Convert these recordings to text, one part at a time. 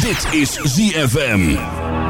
Dit is ZFM.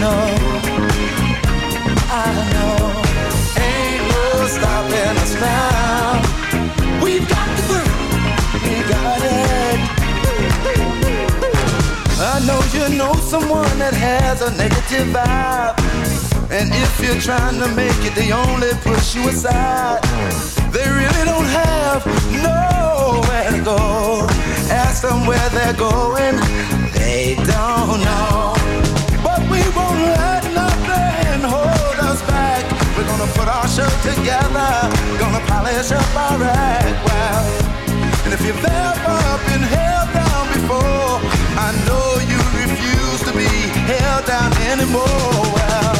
know, I know. Ain't no stopping us now. We've got the groove, we got it. I know you know someone that has a negative vibe. And if you're trying to make it, they only push you aside. They really don't have nowhere to go. Ask them where they're going, they don't know. polish together, gonna polish up our act well. And if you've ever been held down before, I know you refuse to be held down anymore. Well,